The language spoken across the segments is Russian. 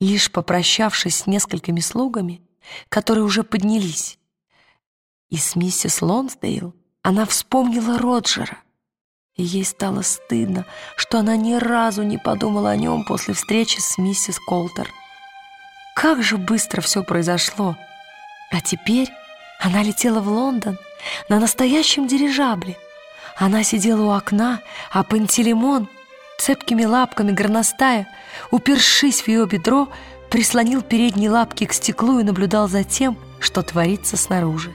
лишь попрощавшись с несколькими слугами, которые уже поднялись. И с миссис Лонсдейл она вспомнила Роджера, и ей стало стыдно, что она ни разу не подумала о нем после встречи с миссис Колтер. Как же быстро все произошло! А теперь она летела в Лондон на настоящем дирижабле. Она сидела у окна, а Пантелеймон, цепкими лапками горностая, упершись в ее бедро, прислонил передние лапки к стеклу и наблюдал за тем, что творится снаружи.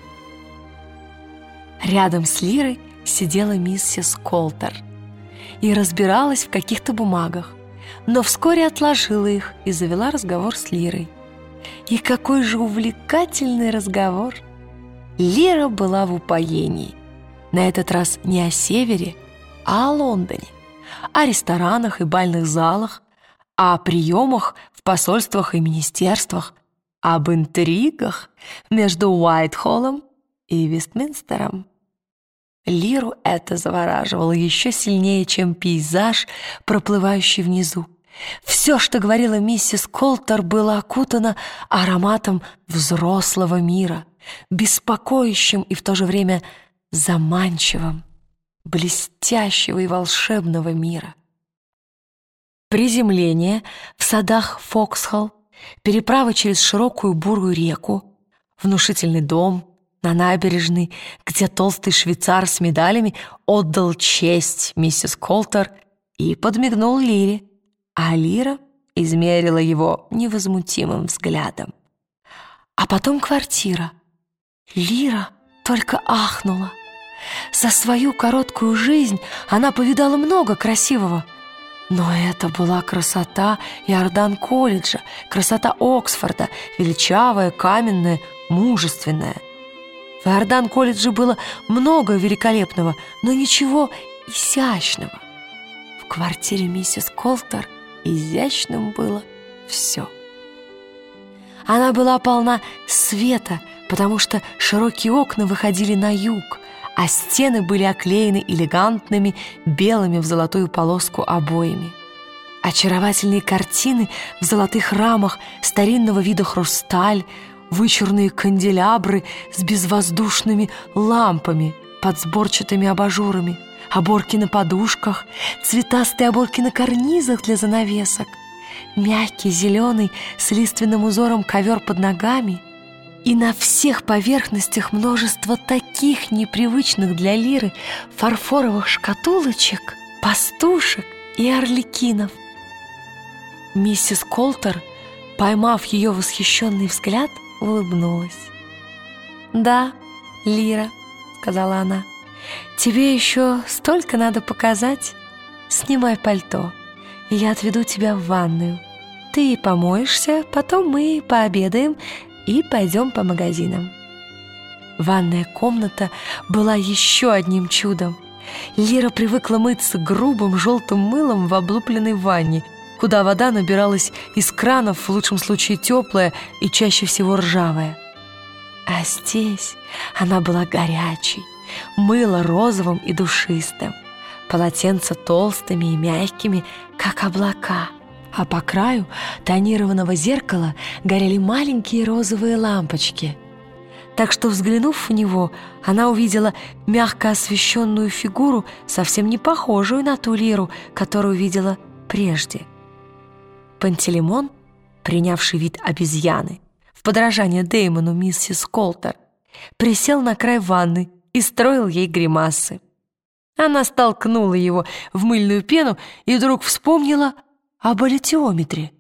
Рядом с Лирой сидела миссис Колтер и разбиралась в каких-то бумагах, но вскоре отложила их и завела разговор с Лирой. И какой же увлекательный разговор! Лира была в упоении. На этот раз не о севере, а о Лондоне, о ресторанах и бальных залах, о приемах в посольствах и министерствах, об интригах между Уайтхоллом и Вестминстером. Лиру это завораживало еще сильнее, чем пейзаж, проплывающий внизу. Все, что говорила миссис Колтер, было окутано ароматом взрослого мира, беспокоящим и в то же время заманчивым, блестящего и волшебного мира. Приземление в садах Фоксхолл, переправа через широкую бурую реку, внушительный дом — на набережной, где толстый швейцар с медалями отдал честь миссис Колтер и подмигнул Лире, а Лира измерила его невозмутимым взглядом. А потом квартира. Лира только ахнула. За свою короткую жизнь она повидала много красивого, но это была красота Иордан-колледжа, красота Оксфорда, величавая, каменная, мужественная — в Иордан-колледже было много великолепного, но ничего изящного. В квартире миссис Колтер изящным было все. Она была полна света, потому что широкие окна выходили на юг, а стены были оклеены элегантными белыми в золотую полоску обоями. Очаровательные картины в золотых рамах старинного вида хрусталь, вычурные канделябры с безвоздушными лампами под сборчатыми абажурами, оборки на подушках, цветастые оборки на карнизах для занавесок, мягкий зеленый с лиственным узором ковер под ногами и на всех поверхностях множество таких непривычных для лиры фарфоровых шкатулочек, пастушек и орликинов. Миссис Колтер, поймав ее восхищенный взгляд, улыбнулась. «Да, Лира», — сказала она, — «тебе еще столько надо показать. Снимай пальто, и я отведу тебя в ванную. Ты помоешься, потом мы пообедаем и пойдем по магазинам». Ванная комната была еще одним чудом. Лира привыкла мыться грубым желтым мылом в облупленной ванне — куда вода набиралась из кранов, в лучшем случае теплая и чаще всего ржавая. А здесь она была горячей, мыло розовым и душистым, полотенца толстыми и мягкими, как облака, а по краю тонированного зеркала горели маленькие розовые лампочки. Так что, взглянув в него, она увидела мягко освещенную фигуру, совсем не похожую на ту лиру, которую видела прежде. Пантелеймон, принявший вид обезьяны, в подражание Деймону миссис Колтер, присел на край ванны и строил ей гримасы. Она столкнула его в мыльную пену и вдруг вспомнила об аллитиометре,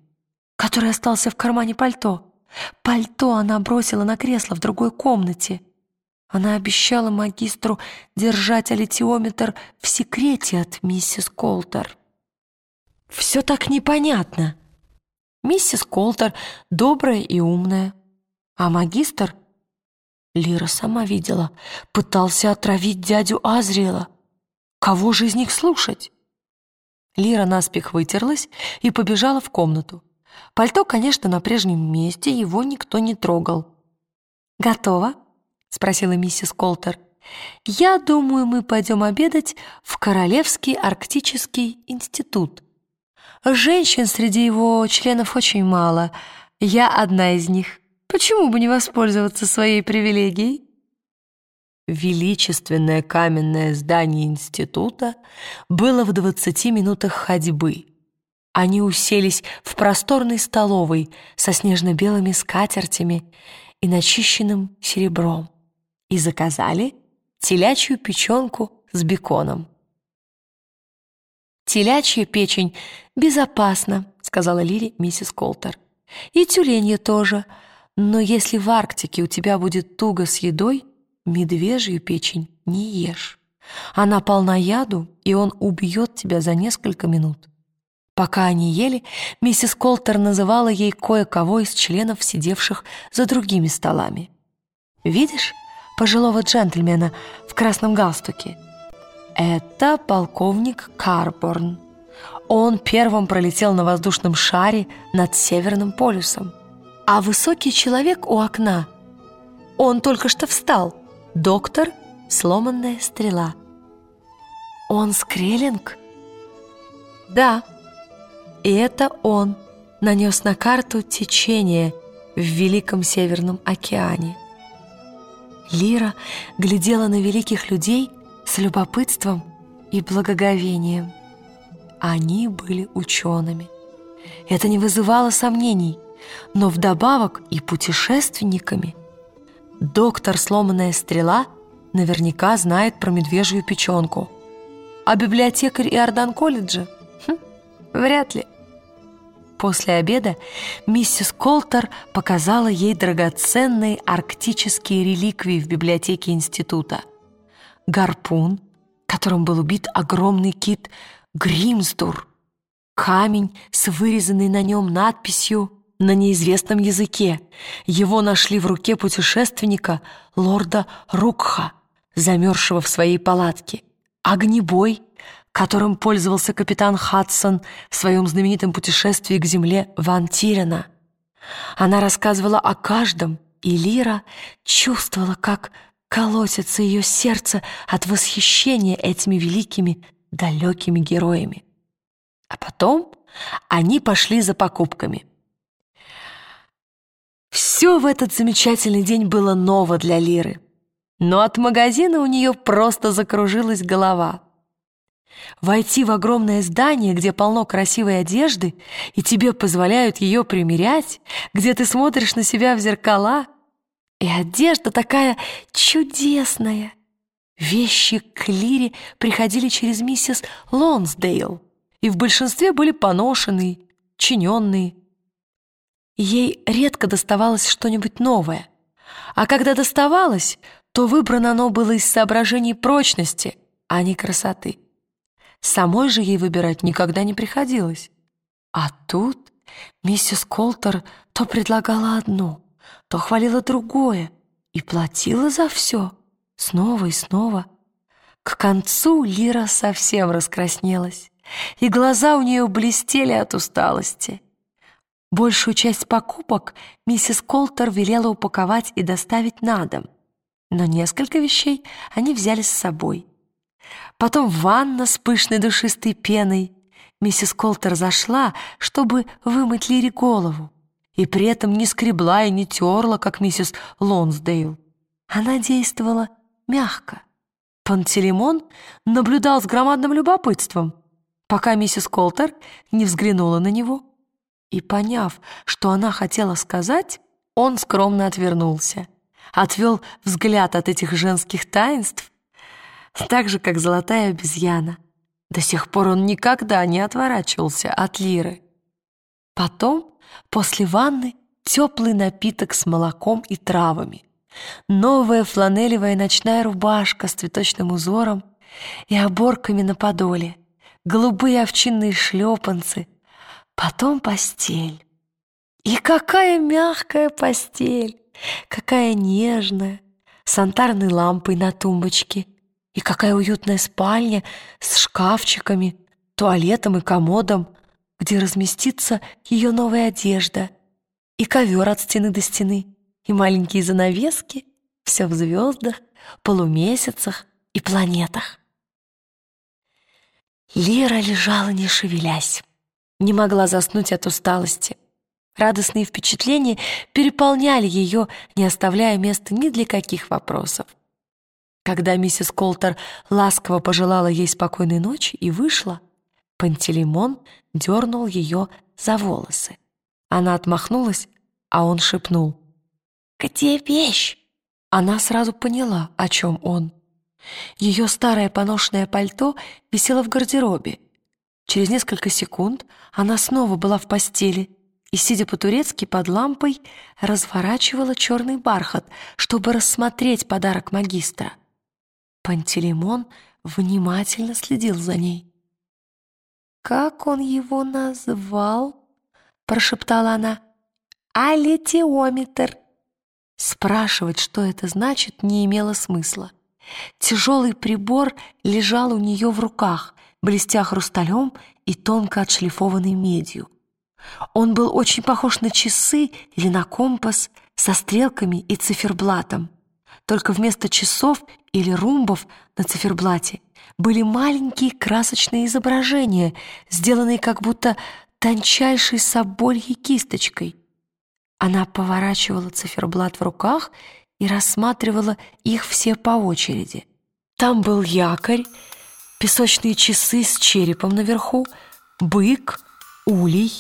который остался в кармане пальто. Пальто она бросила на кресло в другой комнате. Она обещала магистру держать аллитиометр в секрете от миссис Колтер. «Все так непонятно», Миссис Колтер добрая и умная, а магистр, Лира сама видела, пытался отравить дядю Азриэла. Кого же из них слушать? Лира наспех вытерлась и побежала в комнату. Пальто, конечно, на прежнем месте, его никто не трогал. «Готово?» — спросила миссис Колтер. «Я думаю, мы пойдем обедать в Королевский арктический институт. Женщин среди его членов очень мало. Я одна из них. Почему бы не воспользоваться своей привилегией? Величественное каменное здание института было в двадцати минутах ходьбы. Они уселись в просторной столовой со снежно-белыми скатертями и начищенным серебром и заказали телячью печенку с беконом. «Телячья печень безопасна», — сказала Лири миссис Колтер. «И тюленья тоже. Но если в Арктике у тебя будет туго с едой, медвежью печень не ешь. Она полна яду, и он убьет тебя за несколько минут». Пока они ели, миссис Колтер называла ей кое-кого из членов, сидевших за другими столами. «Видишь пожилого джентльмена в красном галстуке?» Это полковник Карборн. Он первым пролетел на воздушном шаре над Северным полюсом. А высокий человек у окна, он только что встал. Доктор — сломанная стрела. Он скреллинг? Да. И это он нанес на карту течение в Великом Северном океане. Лира глядела на великих людей — с любопытством и благоговением. Они были учеными. Это не вызывало сомнений, но вдобавок и путешественниками. Доктор «Сломанная стрела» наверняка знает про медвежью печенку. А библиотекарь Иордан колледжа? Хм, вряд ли. После обеда миссис Колтер показала ей драгоценные арктические реликвии в библиотеке института – гарпун, которым был убит огромный кит Гримсдур, камень с вырезанной на нем надписью на неизвестном языке. Его нашли в руке путешественника лорда Рукха, замерзшего в своей палатке. Огнебой, которым пользовался капитан Хадсон в своем знаменитом путешествии к земле Ван Тирена. Она рассказывала о каждом, и Лира чувствовала, как колотится ее сердце от восхищения этими великими далекими героями. А потом они пошли за покупками. Все в этот замечательный день было ново для Лиры, но от магазина у нее просто закружилась голова. Войти в огромное здание, где полно красивой одежды, и тебе позволяют ее примерять, где ты смотришь на себя в зеркала — и одежда такая чудесная. Вещи к Лире приходили через миссис Лонсдейл и в большинстве были поношенные, чиненные. Ей редко доставалось что-нибудь новое. А когда доставалось, то выбрано оно было из соображений прочности, а не красоты. Самой же ей выбирать никогда не приходилось. А тут миссис Колтер то предлагала одно, то хвалила другое и платила за все снова и снова. К концу Лира совсем раскраснелась, и глаза у нее блестели от усталости. Большую часть покупок миссис Колтер велела упаковать и доставить на дом, но несколько вещей они взяли с собой. Потом ванна с пышной душистой пеной. Миссис Колтер зашла, чтобы вымыть Лире голову и при этом не скребла и не терла, как миссис Лонсдейл. Она действовала мягко. Пантелеймон наблюдал с громадным любопытством, пока миссис Колтер не взглянула на него. И, поняв, что она хотела сказать, он скромно отвернулся, отвел взгляд от этих женских таинств, так же, как золотая обезьяна. До сих пор он никогда не отворачивался от лиры. Потом После ванны теплый напиток с молоком и травами, новая фланелевая ночная рубашка с цветочным узором и оборками на подоле, голубые овчинные шлепанцы, потом постель. И какая мягкая постель, какая нежная, с антарной лампой на тумбочке, и какая уютная спальня с шкафчиками, туалетом и комодом, где разместится ее новая одежда, и ковер от стены до стены, и маленькие занавески, все в звездах, полумесяцах и планетах. Лера лежала, не шевелясь. Не могла заснуть от усталости. Радостные впечатления переполняли ее, не оставляя места ни для каких вопросов. Когда миссис Колтер ласково пожелала ей спокойной ночи и вышла, Пантелеймон дернул ее за волосы. Она отмахнулась, а он шепнул. «Где вещь?» Она сразу поняла, о чем он. Ее старое поношенное пальто висело в гардеробе. Через несколько секунд она снова была в постели и, сидя по-турецки под лампой, разворачивала черный бархат, чтобы рассмотреть подарок магистра. Пантелеймон внимательно следил за ней. «Как он его назвал?» — прошептала она. «Аллитиометр». Спрашивать, что это значит, не имело смысла. Тяжелый прибор лежал у нее в руках, блестя хрусталем и тонко отшлифованной медью. Он был очень похож на часы или на компас со стрелками и циферблатом. Только вместо часов или румбов на циферблате были маленькие красочные изображения, сделанные как будто тончайшей собольей кисточкой. Она поворачивала циферблат в руках и рассматривала их все по очереди. Там был якорь, песочные часы с черепом наверху, бык, улей.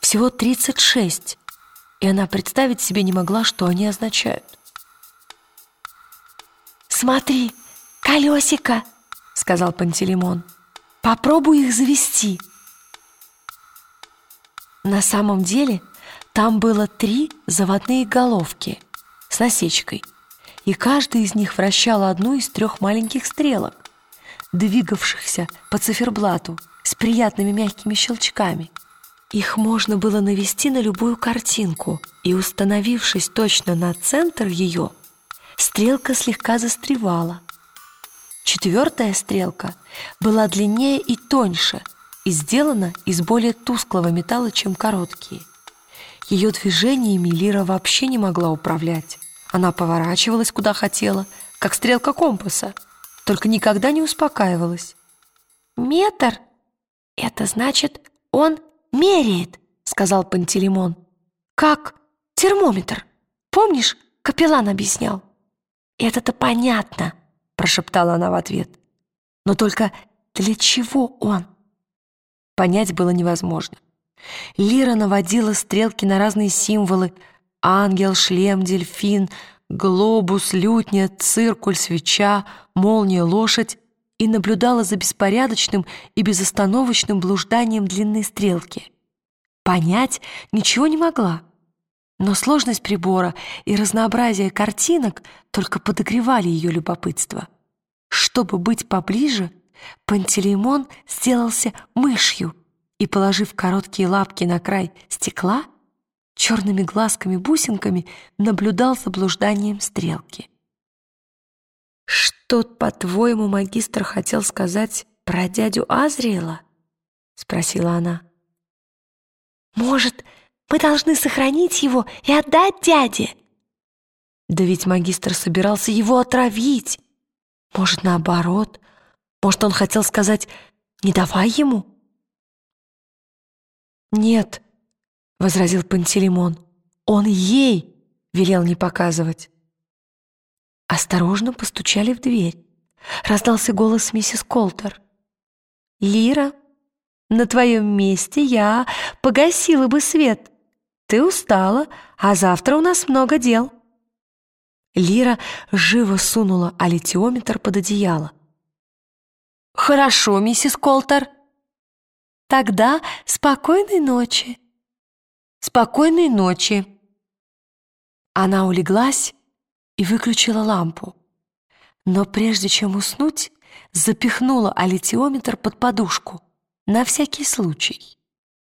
Всего 36, и она представить себе не могла, что они означают. «Смотри, колесико!» — сказал Пантелеймон. «Попробуй их завести». На самом деле там было три заводные головки с насечкой, и каждая из них вращала одну из трех маленьких стрелок, двигавшихся по циферблату с приятными мягкими щелчками. Их можно было навести на любую картинку, и, установившись точно на центр ее, стрелка слегка застревала. Четвертая стрелка была длиннее и тоньше и сделана из более тусклого металла, чем короткие. Ее движениями Лира вообще не могла управлять. Она поворачивалась куда хотела, как стрелка компаса, только никогда не успокаивалась. «Метр? Это значит, он меряет», — сказал Пантелеймон. «Как термометр. Помнишь, капеллан объяснял?» «Это-то понятно», — прошептала она в ответ. «Но только для чего он?» Понять было невозможно. Лира наводила стрелки на разные символы. Ангел, шлем, дельфин, глобус, лютня, циркуль, свеча, молния, лошадь и наблюдала за беспорядочным и безостановочным блужданием длинной стрелки. Понять ничего не могла. Но сложность прибора и разнообразие картинок только подогревали ее любопытство. Чтобы быть поближе, Пантелеймон сделался мышью и, положив короткие лапки на край стекла, черными глазками-бусинками наблюдал за блужданием стрелки. «Что, по-твоему, магистр хотел сказать про дядю Азриэла?» — спросила она. «Может, мы должны сохранить его и отдать дяде. Да ведь магистр собирался его отравить. Может, наоборот. Может, он хотел сказать «не давай ему». «Нет», — возразил Пантелеймон, — «он ей велел не показывать». Осторожно постучали в дверь. Раздался голос миссис Колтер. «Лира, на твоем месте я погасила бы свет». Ты устала, а завтра у нас много дел». Лира живо сунула аллитиометр под одеяло. «Хорошо, миссис Колтер. Тогда спокойной ночи». «Спокойной ночи». Она улеглась и выключила лампу. Но прежде чем уснуть, запихнула аллитиометр под подушку на всякий случай.